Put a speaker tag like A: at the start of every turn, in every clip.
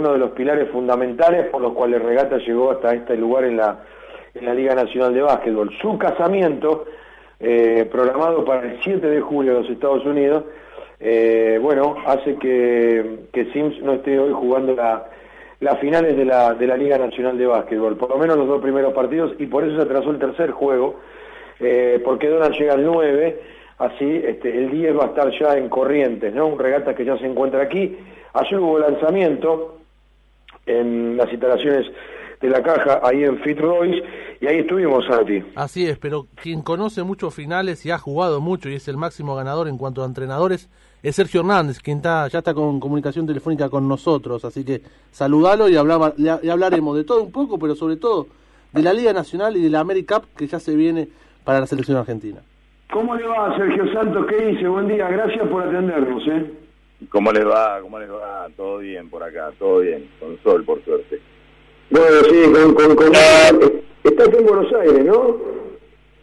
A: uno de los pilares fundamentales por los cuales Regata llegó hasta este lugar en la, en la Liga Nacional de Básquetbol. Su casamiento, eh, programado para el 7 de julio en los Estados Unidos, eh, bueno, hace que, que, Sims no esté hoy jugando las finales de la, de la Liga Nacional de Básquetbol, por lo menos los dos primeros partidos, y por eso se atrasó el tercer juego, eh, porque Donald llega al 9, así este, el 10 va a estar ya en Corrientes, ¿no? Un regata que ya se encuentra aquí. Ayer hubo lanzamiento en las instalaciones de la caja ahí en Fitzroy y ahí estuvimos, Santi.
B: Así es, pero quien conoce muchos finales y ha jugado mucho y es el máximo ganador en cuanto a entrenadores es Sergio Hernández, quien está, ya está con comunicación telefónica con nosotros, así que saludalo y, hablaba, y hablaremos de todo un poco, pero sobre todo de la Liga Nacional y de la AmeriCup que ya se viene para la selección argentina.
A: ¿Cómo le va, Sergio Santos? ¿Qué dice? Buen día, gracias por atendernos. ¿eh?
C: ¿Cómo les va? ¿Cómo les va? Todo bien por acá, todo bien, con sol, por suerte.
A: Bueno, sí, con, con, con... Estás en Buenos Aires, ¿no?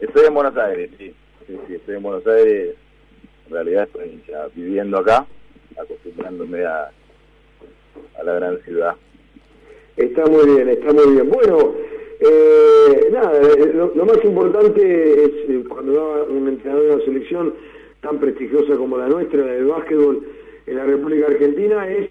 C: Estoy en Buenos Aires, sí. Sí, sí, estoy en Buenos Aires. En realidad estoy ya viviendo acá, acostumbrándome a, a la gran ciudad.
A: Está muy bien, está muy bien. Bueno, eh, nada, eh, lo, más importante es eh, cuando va un entrenador de una selección tan prestigiosa como la nuestra, del básquetbol en la República Argentina, es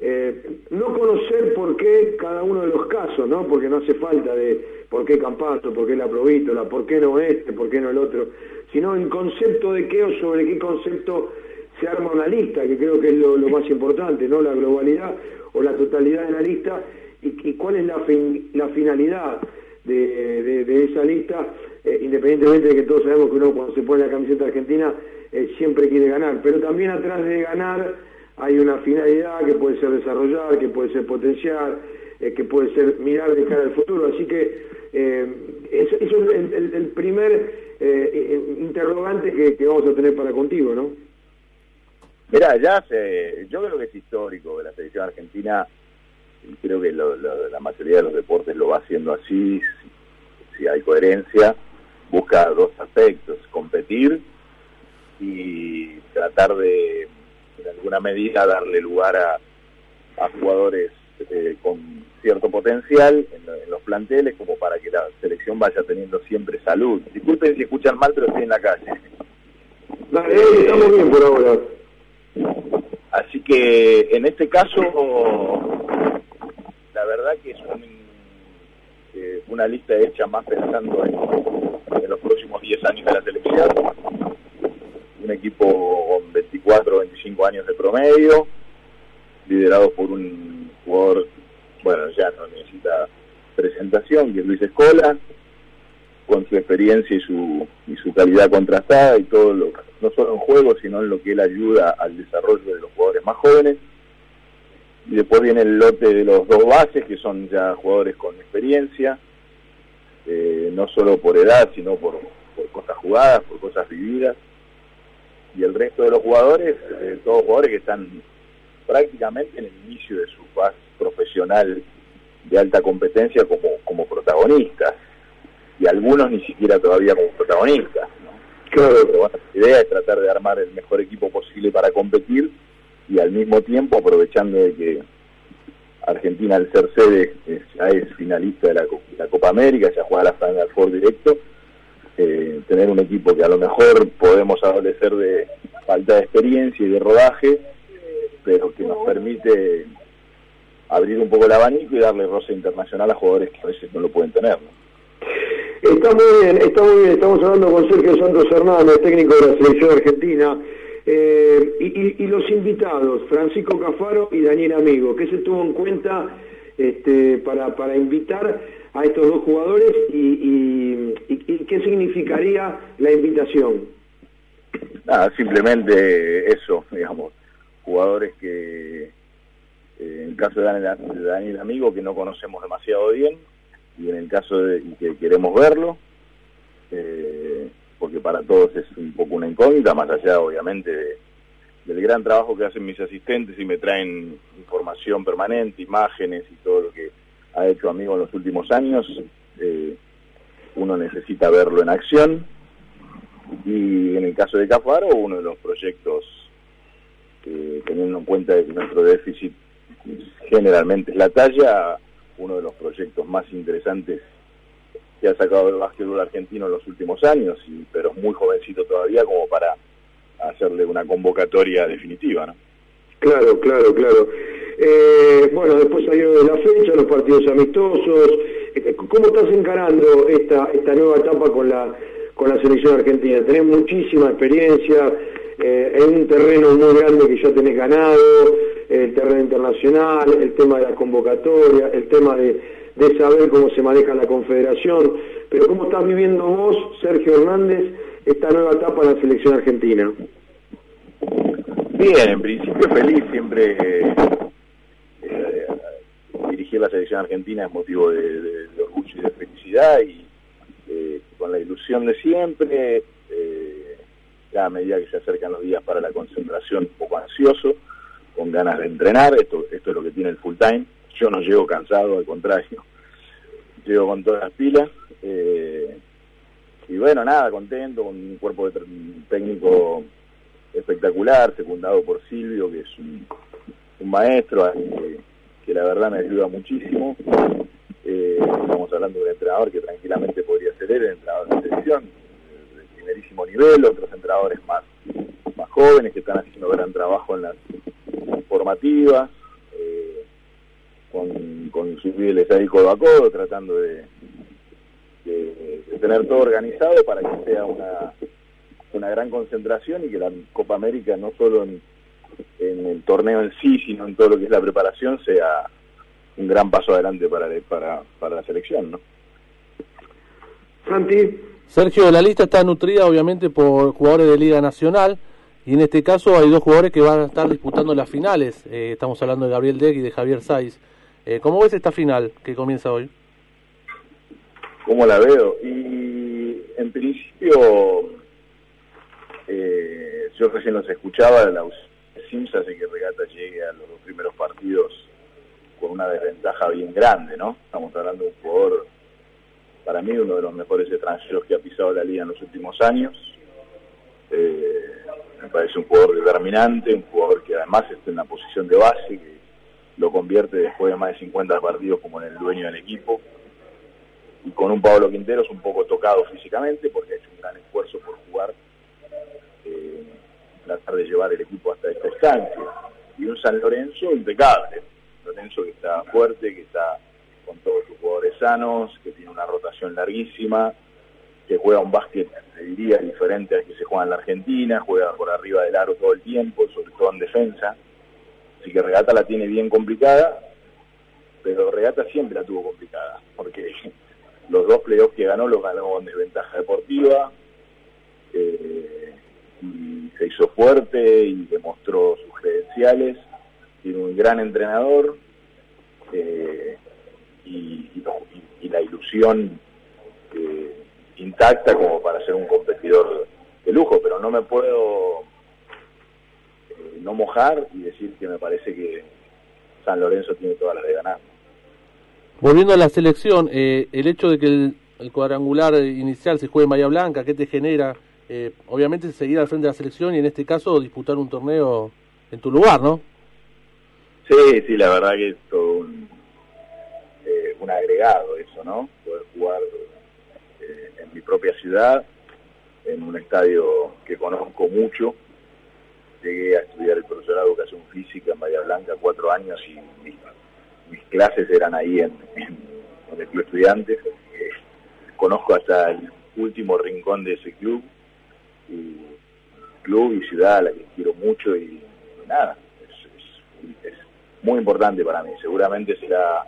A: eh, no conocer por qué cada uno de los casos, ¿no? Porque no hace falta de por qué Campato, por qué la Provítola, por qué no este, por qué no el otro, sino el concepto de qué o sobre qué concepto se arma una lista, que creo que es lo, más importante, ¿no? La globalidad o la totalidad de la lista y, cuál es la, la finalidad de, esa lista, eh, independientemente de que todos sabemos que uno cuando se pone la camiseta argentina eh, siempre quiere ganar, pero también atrás de ganar hay una finalidad que puede ser desarrollar, que puede ser potenciar, eh, que puede ser mirar de cara al futuro. Así que eh, eso, es el, primer eh, interrogante que, vamos a tener para contigo, ¿no?
C: Mira, ya se, yo creo que es histórico la selección argentina, creo que la mayoría de los deportes lo va haciendo así, si hay coherencia, busca dos aspectos, competir y tratar de en alguna medida darle lugar a, jugadores eh, con cierto potencial en, los planteles como para que la selección vaya teniendo siempre salud. Disculpen si escuchan mal, pero estoy en la calle.
A: Dale, estamos bien por ahora.
C: Así que en este caso, la verdad que es eh, una lista hecha más pensando en, en los próximos 10 años de la selección un equipo con 24 o 25 años de promedio, liderado por un jugador, bueno, ya no necesita presentación, que es Luis Escola, con su experiencia y su, y su calidad contrastada y todo lo, no solo en juego, sino en lo que él ayuda al desarrollo de los jugadores más jóvenes. Y después viene el lote de los dos bases, que son ya jugadores con experiencia, eh, no solo por edad, sino por, por cosas jugadas, por cosas vividas y el resto de los jugadores, eh, todos jugadores que están prácticamente en el inicio de su fase profesional de alta competencia como, como protagonistas, y algunos ni siquiera todavía como protagonistas. Claro. Pero la idea es tratar de armar el mejor equipo posible para competir y al mismo tiempo aprovechando de que Argentina al ser sede ya es finalista de la, la Copa América, ya juega la Final Four directo, eh, tener un equipo que a lo mejor podemos adolecer de falta de experiencia y de rodaje, pero que nos permite abrir un poco el abanico y darle roce internacional a jugadores que a veces no lo pueden tener.
A: Está muy bien, está muy bien. Estamos hablando con Sergio Santos Hernández, técnico de la selección argentina. Eh, y, los invitados, Francisco Cafaro y Daniel Amigo, ¿qué se tuvo en cuenta este, para, para invitar a estos dos jugadores y, qué significaría la invitación.
C: Nada, simplemente eso, digamos, jugadores que eh, en el caso de Daniel, Amigo que no conocemos demasiado bien y en el caso de que queremos verlo, eh, porque para todos es un poco una incógnita, más allá obviamente del gran trabajo que hacen mis asistentes y me traen información permanente, imágenes y todo lo que ha hecho amigo en los últimos años. Eh, uno necesita verlo en acción. Y en el caso de Cafaro, uno de los proyectos, teniendo en cuenta nuestro déficit generalmente es la talla, uno de los proyectos más interesantes que ha sacado el básquetbol argentino en los últimos años, y, pero es muy jovencito todavía como para hacerle una convocatoria definitiva, ¿no?
A: Claro, claro, claro. Eh, bueno, después salió de la fecha, los partidos amistosos. Eh, ¿Cómo estás encarando esta, esta nueva etapa con la, con la selección argentina? Tenés muchísima experiencia, eh, en un terreno muy grande que ya tenés ganado, el terreno internacional, el tema de la convocatoria, el tema de, de saber cómo se maneja la confederación. Pero ¿cómo estás viviendo vos, Sergio Hernández, esta nueva etapa en la selección argentina?
C: Bien, en principio feliz, siempre eh, la selección argentina es motivo de, orgullo y de felicidad y eh, con la ilusión de siempre, eh, a medida que se acercan los días para la concentración, un poco ansioso, con ganas de entrenar, esto, esto es lo que tiene el full time, yo no llego cansado, al contrario, llego con todas las pilas. Eh, y bueno, nada, contento, con un cuerpo de técnico espectacular, secundado por Silvio, que es un, maestro la verdad me ayuda muchísimo. Eh, estamos hablando de un entrenador que tranquilamente podría ser él, el entrenador de selección, de primerísimo nivel, otros entrenadores más, más jóvenes que están haciendo gran trabajo en las formativas, eh, con, con sus niveles ahí codo a codo, tratando de, tener todo organizado para que sea una una gran concentración y que la Copa América no solo en, el torneo en sí, sino en todo lo que es la preparación, sea un gran paso adelante para, para, para la selección, ¿no?
B: Santi. Sergio, la lista está nutrida obviamente por jugadores de Liga Nacional y en este caso hay dos jugadores que van a estar disputando las finales. Eh, estamos hablando de Gabriel Deck y de Javier Saiz. Eh, ¿Cómo ves esta final que comienza hoy?
C: ¿Cómo la veo? Y en principio eh, yo recién los escuchaba, la Sims hace que Regata llegue a los dos primeros partidos con una desventaja bien grande, ¿no? Estamos hablando de un jugador, para mí, uno de los mejores extranjeros que ha pisado la liga en los últimos años. Eh, me parece un jugador determinante, un jugador que además está en la posición de base, que lo convierte después de más de 50 partidos como en el dueño del equipo. Y con un Pablo Quinteros un poco tocado físicamente, porque ha hecho un gran esfuerzo por jugar tratar de llevar el equipo hasta esta estancia. Y un San Lorenzo impecable. Lorenzo que está fuerte, que está con todos sus jugadores sanos, que tiene una rotación larguísima, que juega un básquet, te diría, diferente al que se juega en la Argentina, juega por arriba del aro todo el tiempo, sobre todo en defensa. Así que Regata la tiene bien complicada, pero Regata siempre la tuvo complicada, porque los dos playoffs que ganó los ganó con desventaja deportiva. Eh, se hizo fuerte y demostró sus credenciales. Tiene un gran entrenador eh, y, la ilusión eh, intacta como para ser un competidor de lujo, pero no me puedo eh, no mojar y decir que me parece que San Lorenzo tiene todas las de ganar.
B: Volviendo a la selección, el hecho de que el, el, cuadrangular inicial se juegue en Bahía Blanca, ¿qué te genera? Eh, obviamente seguir al frente de la selección y en este caso disputar un torneo en tu lugar, ¿no?
C: Sí, sí, la verdad que es todo un, eh, un agregado eso, ¿no? Poder jugar eh, en mi propia ciudad, en un estadio que conozco mucho. Llegué a estudiar el profesorado de educación física en Bahía Blanca cuatro años y mis, clases eran ahí en, en, el club estudiantes. conozco hasta el último rincón de ese club y club y ciudad a la que quiero mucho y, nada, es, muy importante para mí. Seguramente será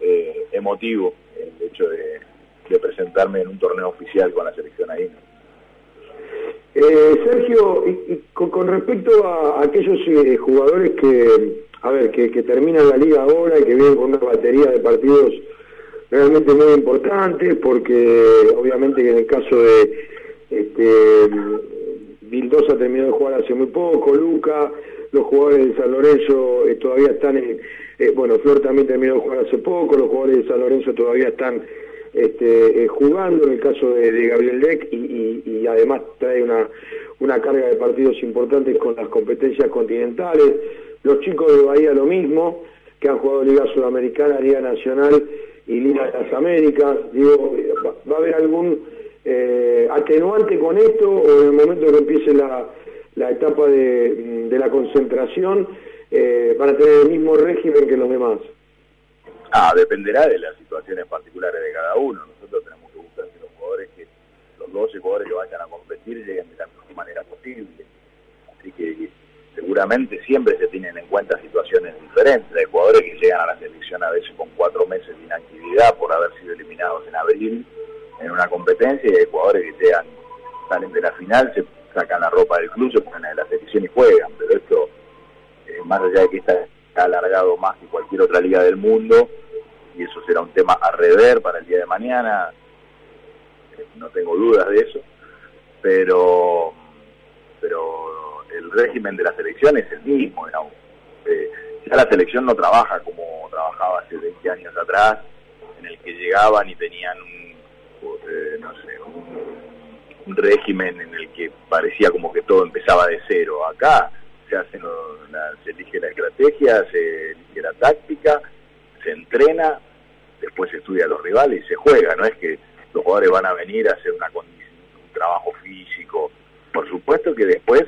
C: eh, emotivo el hecho de, presentarme en un torneo oficial con la selección ahí.
A: Eh, Sergio, y, con, respecto a, aquellos eh, jugadores que, a ver, que, que, terminan la liga ahora y que vienen con una batería de partidos realmente muy importantes, porque obviamente que en el caso de, este, Vildosa terminó de jugar hace muy poco, Luca, los jugadores de San Lorenzo eh, todavía están en, eh, bueno, Flor también terminó de jugar hace poco, los jugadores de San Lorenzo todavía están este, eh, jugando, en el caso de, Gabriel Leck, y, además trae una carga de partidos importantes con las competencias continentales. los chicos de Bahía lo mismo, que han jugado Liga Sudamericana, Liga Nacional y Liga de las Américas. Digo, ¿va a haber algún eh, atenuante con esto o en el momento que empiece la, la etapa de, de la concentración eh, van a tener el mismo régimen que los demás?
C: Ah, dependerá de las situaciones particulares de cada uno. Nosotros tenemos que buscar que los jugadores, que los 12 jugadores que vayan a competir lleguen de la mejor manera posible. Así que seguramente siempre se tienen en cuenta situaciones diferentes. Hay jugadores que llegan a la selección a veces con cuatro meses de inactividad por haber sido eliminados en abril en una competencia y hay jugadores que llegan, salen de la final, se sacan la ropa del club, se ponen en la selección y juegan. Pero esto, eh, más allá de que está, alargado más que cualquier otra liga del mundo, y eso será un tema a rever para el día de mañana, eh, no tengo dudas de eso, pero pero el régimen de la selección es el mismo, eh, ya la selección no trabaja como trabajaba hace 20 años atrás, en el que llegaban y tenían un, eh, no sé, un, régimen en el que parecía como que todo empezaba de cero. Acá se, hace se elige la estrategia, se elige la táctica, se entrena, después se estudia a los rivales y se juega. No es que los jugadores van a venir a hacer una un trabajo físico. Por supuesto que después,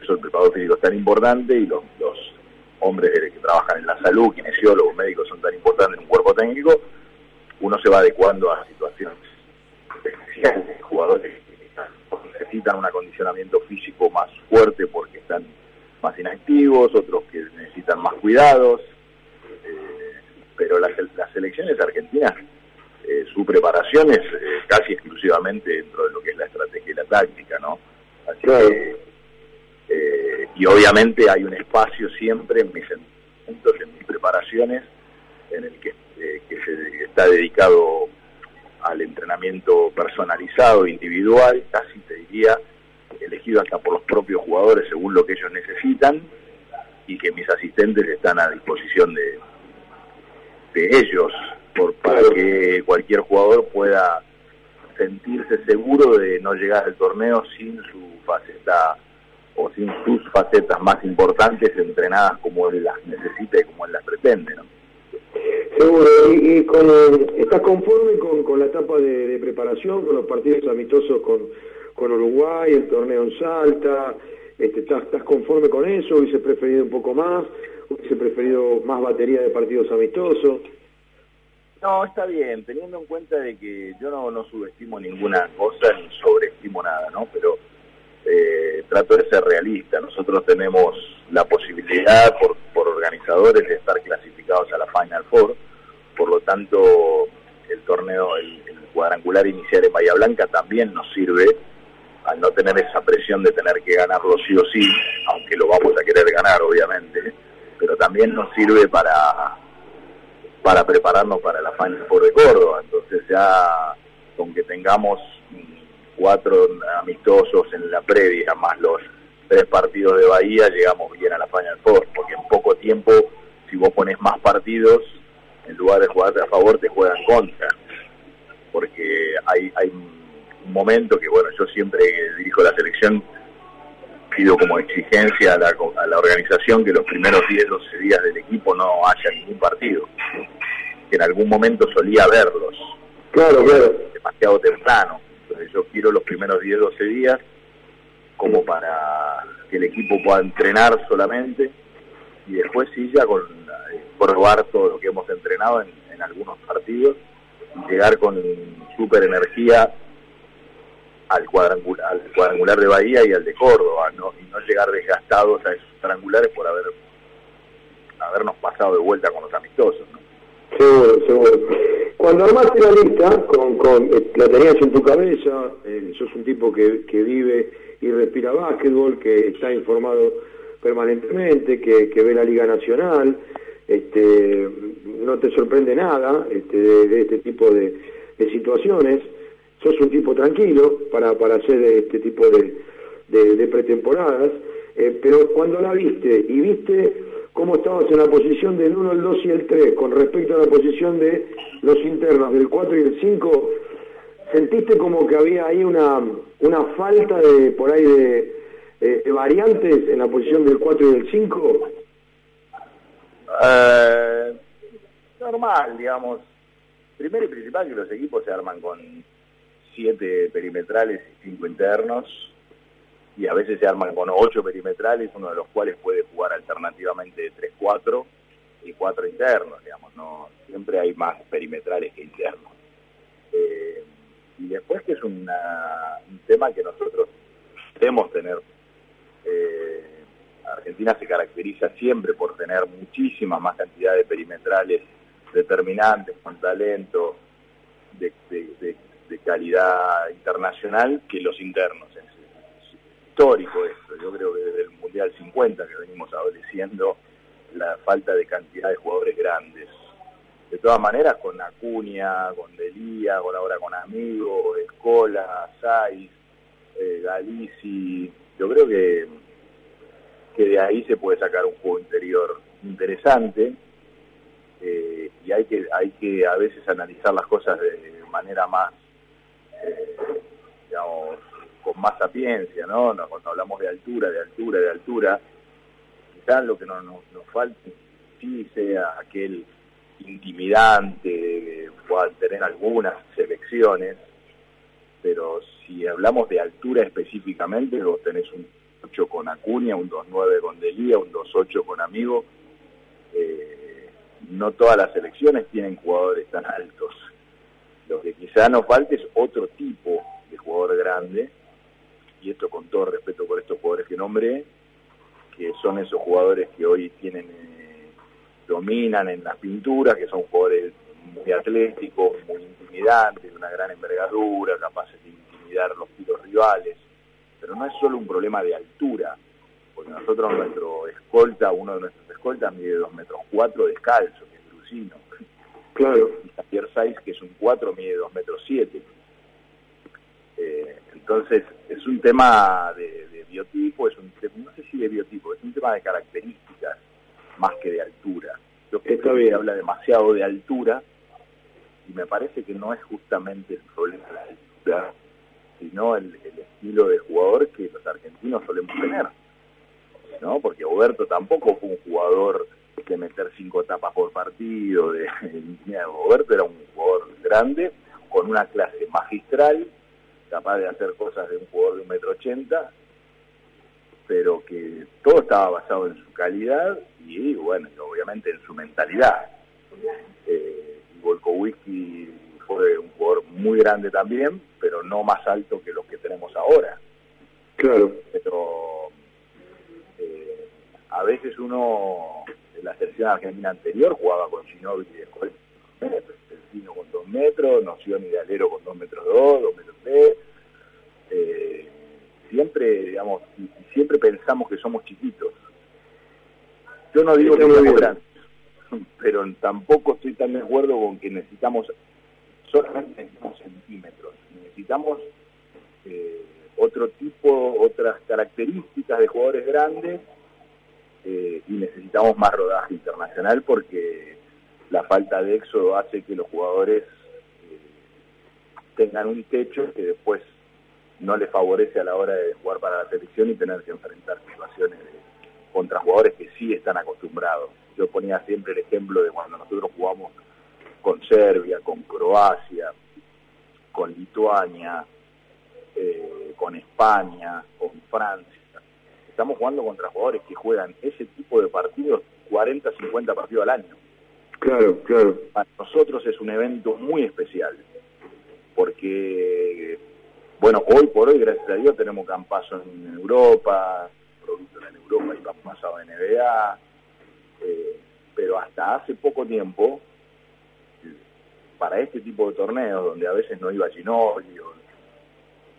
C: eso el preparador físico es tan importante y los, los hombres que trabajan en la salud, kinesiólogos, médicos son tan importantes en un cuerpo técnico, uno se va adecuando a situaciones jugadores que necesitan un acondicionamiento físico más fuerte porque están más inactivos, otros que necesitan más cuidados, eh, pero las, selecciones argentinas, eh, su preparación es eh, casi exclusivamente dentro de lo que es la estrategia y la táctica, ¿no? Así que, y obviamente hay un espacio siempre en mis, en mis preparaciones en el que, que se está dedicado al entrenamiento personalizado, individual, casi te diría, elegido hasta por los propios jugadores según lo que ellos necesitan y que mis asistentes están a disposición de, de ellos por, para que cualquier jugador pueda sentirse seguro de no llegar al torneo sin su faceta o sin sus facetas más importantes entrenadas como él las necesita y como él las pretende. ¿no?
A: Seguro, y, con, ¿estás conforme con, con la etapa de, preparación, con los partidos amistosos con, con Uruguay, el torneo en Salta? Este, ¿estás, ¿Estás conforme con eso? ¿Hubiese preferido un poco más? ¿Hubiese preferido más batería de partidos amistosos?
C: No, está bien, teniendo en cuenta de que yo no, no subestimo ninguna cosa ni sobreestimo nada, ¿no? Pero eh, trato de ser realista. Nosotros tenemos la posibilidad por, por organizadores de estar clasificados a la Final Four, por lo tanto el torneo, el, cuadrangular inicial en Bahía Blanca también nos sirve al no tener esa presión de tener que ganarlo sí o sí, aunque lo vamos a querer ganar obviamente, pero también nos sirve para para prepararnos para la Final Four de Córdoba, entonces ya con que tengamos cuatro amistosos en la previa, más los tres partidos de Bahía, llegamos bien a la Final Four, porque en poco tiempo, si vos pones más partidos, en lugar de jugarte a favor, te juegan contra. Porque hay, hay un momento que, bueno, yo siempre dirijo la selección, pido como exigencia a la, a la organización que los primeros 10, 12 días del equipo no haya ningún partido. Que en algún momento solía verlos.
A: Claro, claro.
C: Demasiado temprano yo quiero los primeros 10, 12 días como para que el equipo pueda entrenar solamente y después sí ya con eh, probar todo lo que hemos entrenado en, algunos partidos y llegar con super energía al cuadrangular, al cuadrangular de Bahía y al de Córdoba, y no llegar desgastados a esos cuadrangulares por haber habernos pasado de vuelta con los amistosos. ¿no?
A: Seguro, seguro. Cuando armaste la lista, con, con, eh, la tenías en tu cabeza, eh, sos un tipo que, que vive y respira básquetbol, que está informado permanentemente, que, que ve la Liga Nacional, este, no te sorprende nada este, de, este tipo de, situaciones, sos un tipo tranquilo para, para hacer este tipo de, pretemporadas, eh, pero cuando la viste y viste cómo estabas en la posición del 1, el 2 y el 3 con respecto a la posición de los internos del 4 y el 5, ¿sentiste como que había ahí una, una falta de por ahí de, variantes en la posición del 4 y del 5?
C: Eh, normal, digamos. Primero y principal que los equipos se arman con siete perimetrales y cinco internos y a veces se arman con ocho perimetrales, uno de los cuales puede jugar alternativamente de 3-4 y cuatro internos, digamos, no siempre hay más perimetrales que internos. Eh, y después que es un tema que nosotros debemos tener, eh, Argentina se caracteriza siempre por tener muchísima más cantidad de perimetrales determinantes, con talento, de, calidad internacional que los internos histórico esto. Yo creo que desde el Mundial 50 que venimos adoleciendo la falta de cantidad de jugadores grandes. De todas maneras, con Acuña, con Delía, con ahora con Amigo, Escola, Saiz, eh, Galici, yo creo que, que de ahí se puede sacar un juego interior interesante eh, y hay que, hay que a veces analizar las cosas de manera más, eh, digamos, con más sapiencia, ¿no? Cuando hablamos de altura, de altura, de altura, quizás lo que nos, nos, falte sí sea aquel intimidante, tener algunas selecciones, pero si hablamos de altura específicamente, vos tenés un 8 con Acuña, un 2-9 con Delía, un 2-8 con Amigo, eh, no todas las selecciones tienen jugadores tan altos. Lo que quizá nos falte es otro tipo de jugador grande, y esto con todo respeto por estos jugadores que nombré, que son esos jugadores que hoy tienen eh, dominan en las pinturas, que son jugadores muy atléticos, muy intimidantes, de una gran envergadura, capaces de intimidar los tiros rivales. Pero no es solo un problema de altura, porque nosotros nuestro escolta, uno de nuestros escoltas mide 2 metros 4 descalzo, que es Lucino.
A: Claro.
C: Y Javier Saiz, que es un 4, mide 2 metros 7. Eh, entonces, es un tema de, biotipo, es un no sé si de biotipo, es un tema de características más que de altura. Yo creo que se habla demasiado de altura y me parece que no es justamente el problema de la altura, sino el, estilo de jugador que los argentinos solemos tener. ¿no? Porque Oberto tampoco fue un jugador de meter cinco tapas por partido, de, de Oberto era un jugador grande, con una clase magistral, capaz de hacer cosas de un jugador de un metro ochenta, pero que todo estaba basado en su calidad y, bueno, obviamente en su mentalidad. Eh, fue un jugador muy grande también, pero no más alto que los que tenemos ahora.
A: Claro.
C: Pero eh, a veces uno, en la selección argentina anterior, jugaba con Ginóbili y después Vino con dos metros, Noción y de Alero con dos metros dos, dos metros tres. Eh, siempre, digamos, siempre pensamos que somos chiquitos. Yo no digo que somos grandes, pero tampoco estoy tan de acuerdo con que necesitamos solamente necesitamos centímetros, necesitamos eh, otro tipo, otras características de jugadores grandes eh, y necesitamos más rodaje internacional porque la falta de éxodo hace que los jugadores eh, tengan un techo que después no les favorece a la hora de jugar para la selección y tener que enfrentar situaciones contra jugadores que sí están acostumbrados. Yo ponía siempre el ejemplo de cuando nosotros jugamos con Serbia, con Croacia, con Lituania, eh, con España, con Francia. Estamos jugando contra jugadores que juegan ese tipo de partidos 40, 50 partidos al año.
A: Claro, claro.
C: Para nosotros es un evento muy especial, porque, bueno, hoy por hoy, gracias a Dios, tenemos campazo en Europa, productos en Europa y pasado en NBA, eh, pero hasta hace poco tiempo, para este tipo de torneos, donde a veces no iba Ginoli o,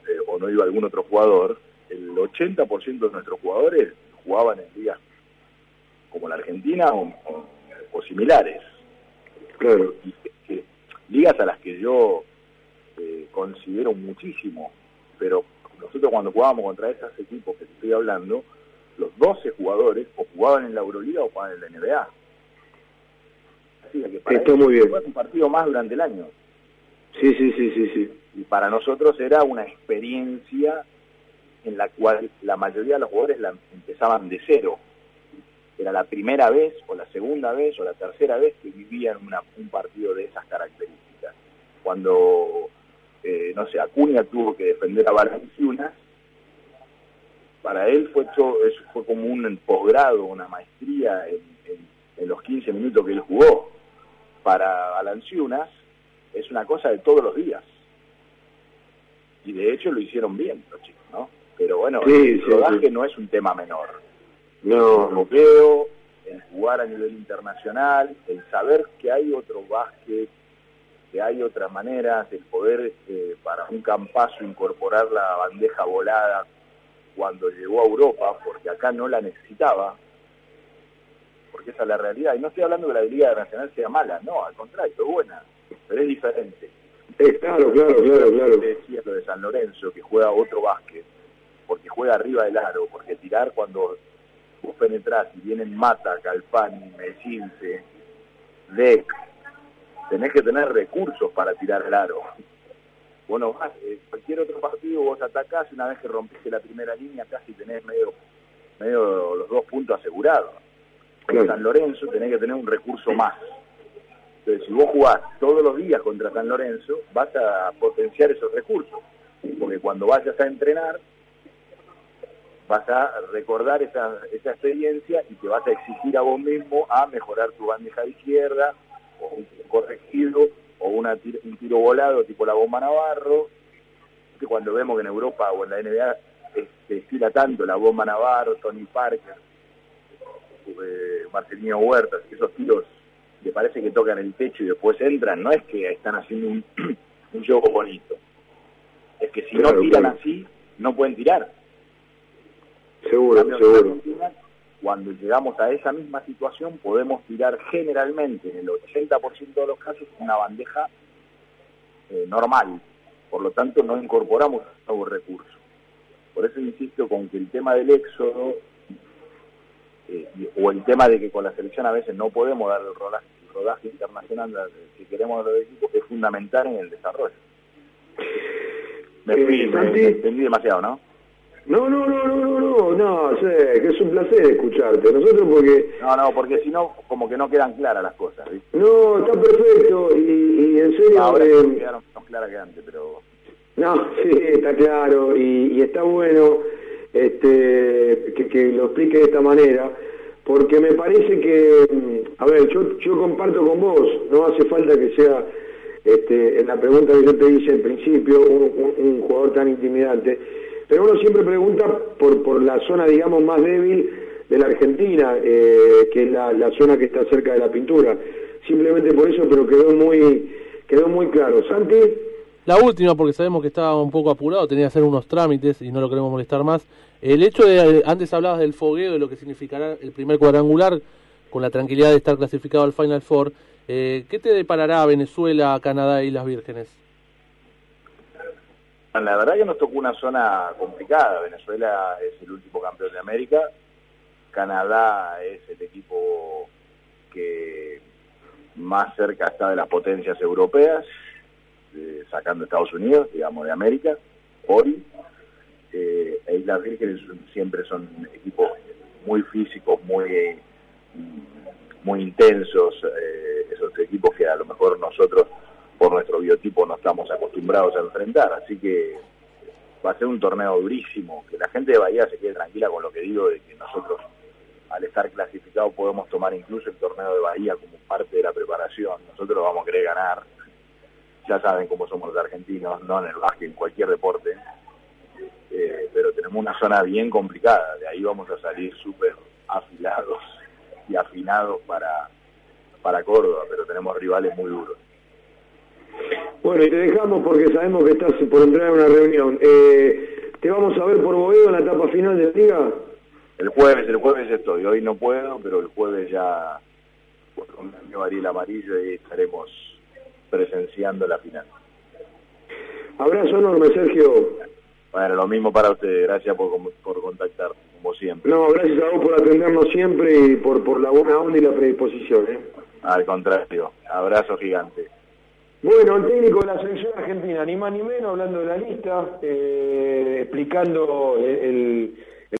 C: eh, o no iba algún otro jugador, el 80% de nuestros jugadores jugaban en ligas como la Argentina o, o similares.
A: Claro.
C: ligas a las que yo eh, considero muchísimo, pero nosotros cuando jugábamos contra esos equipos que te estoy hablando, los 12 jugadores o jugaban en la Euroliga o jugaban en la NBA. Así que para
A: muy bien.
C: un partido más durante el año.
A: Sí, sí, sí, sí, sí.
C: Y para nosotros era una experiencia en la cual la mayoría de los jugadores la empezaban de cero. era la primera vez o la segunda vez o la tercera vez que vivían un partido de esas características. Cuando, eh, no sé, Acuña tuvo que defender a Valenciunas, para él fue, todo, eso fue como un posgrado, una maestría en, los 15 minutos que él jugó. Para Valenciunas es una cosa de todos los días. Y de hecho lo hicieron bien los chicos, ¿no? Pero bueno, el rodaje no es un tema menor no. europeo, el jugar a nivel internacional, el saber que hay otro básquet, que hay otras maneras, el poder este, para un campazo incorporar la bandeja volada cuando llegó a Europa, porque acá no la necesitaba, porque esa es la realidad. Y no estoy hablando de que la Liga Nacional sea mala, no, al contrario, es buena, pero es diferente.
A: Es claro, claro, claro, claro.
C: Decía lo de San Lorenzo, que juega otro básquet, porque juega arriba del aro, porque tirar cuando vos penetrás y vienen Mata, Calpani, Mecince, Leck, tenés que tener recursos para tirar el aro. Bueno, eh, cualquier otro partido vos atacás una vez que rompiste la primera línea casi tenés medio, medio los dos puntos asegurados. Con San Lorenzo tenés que tener un recurso más. Entonces, si vos jugás todos los días contra San Lorenzo, vas a potenciar esos recursos. Porque cuando vayas a entrenar, vas a recordar esa, esa experiencia y te vas a exigir a vos mismo a mejorar tu bandeja de izquierda, o un corregido, o una un tiro volado tipo la bomba Navarro, que cuando vemos que en Europa o en la NBA se estira tanto la bomba Navarro, Tony Parker, eh, Marcelino Huertas, esos tiros que parece que tocan el techo y después entran, no es que están haciendo un, un juego bonito, es que si no tiran así, no pueden tirar.
A: Seguro, seguro.
C: Cuando llegamos a esa misma situación podemos tirar generalmente, en el 80% de los casos, una bandeja eh, normal. Por lo tanto, no incorporamos nuevos recursos. Por eso insisto con que el tema del éxodo eh, o el tema de que con la selección a veces no podemos dar el rodaje, rodaje internacional que queremos de los equipos es fundamental en el desarrollo. Me, eh, fui, me entendí demasiado, ¿no?
A: No, no, no, no, no, no, no, sé, que es un placer escucharte. Nosotros porque...
C: No, no, porque si no, como que no quedan claras las cosas, ¿viste?
A: No, está perfecto y, en serio...
C: ahora eh, quedaron más claras que antes, pero...
A: No, sí, está claro y, está bueno este, que, lo explique de esta manera, porque me parece que, mm, a ver, yo, yo comparto con vos, no hace falta que sea este, en la pregunta que yo te hice al principio, un jugador tan intimidante pero uno siempre pregunta por, por la zona, digamos, más débil de la Argentina, eh, que es la, zona que está cerca de la pintura. Simplemente por eso, pero quedó muy, quedó muy claro. Santi.
B: La última, porque sabemos que estaba un poco apurado, tenía que hacer unos trámites y no lo queremos molestar más. El hecho de, antes hablabas del fogueo, de lo que significará el primer cuadrangular, con la tranquilidad de estar clasificado al Final Four, eh, ¿qué te deparará Venezuela, Canadá y las Vírgenes?
C: La verdad que nos tocó una zona complicada. Venezuela es el último campeón de América. Canadá es el equipo que más cerca está de las potencias europeas, sacando Estados Unidos, digamos, de América, hoy. Eh, e Islas Vírgenes siempre son equipos muy físicos, muy, muy intensos, eh, esos equipos que a lo mejor nosotros por nuestro biotipo no estamos acostumbrados a enfrentar, así que va a ser un torneo durísimo, que la gente de Bahía se quede tranquila con lo que digo de que nosotros al estar clasificados podemos tomar incluso el torneo de Bahía como parte de la preparación, nosotros vamos a querer ganar, ya saben cómo somos los argentinos, no en el básquet, en cualquier deporte, eh, pero tenemos una zona bien complicada, de ahí vamos a salir súper afilados y afinados para, para Córdoba, pero tenemos rivales muy duros.
A: Bueno, y te dejamos porque sabemos que estás por entrar en una reunión. Eh, ¿Te vamos a ver por Boedo en la etapa final de la liga?
C: El jueves, el jueves estoy. Hoy no puedo, pero el jueves ya con el Amarillo y estaremos presenciando la final.
A: Abrazo enorme, Sergio.
C: Bueno, lo mismo para usted. Gracias por, por contactar, como siempre.
A: No, gracias a vos por atendernos siempre y por, por la buena onda y la predisposición. ¿eh?
C: Al contrario. Abrazo gigante.
A: Bueno, el técnico de la selección argentina, ni más ni menos, hablando de la lista, eh, explicando el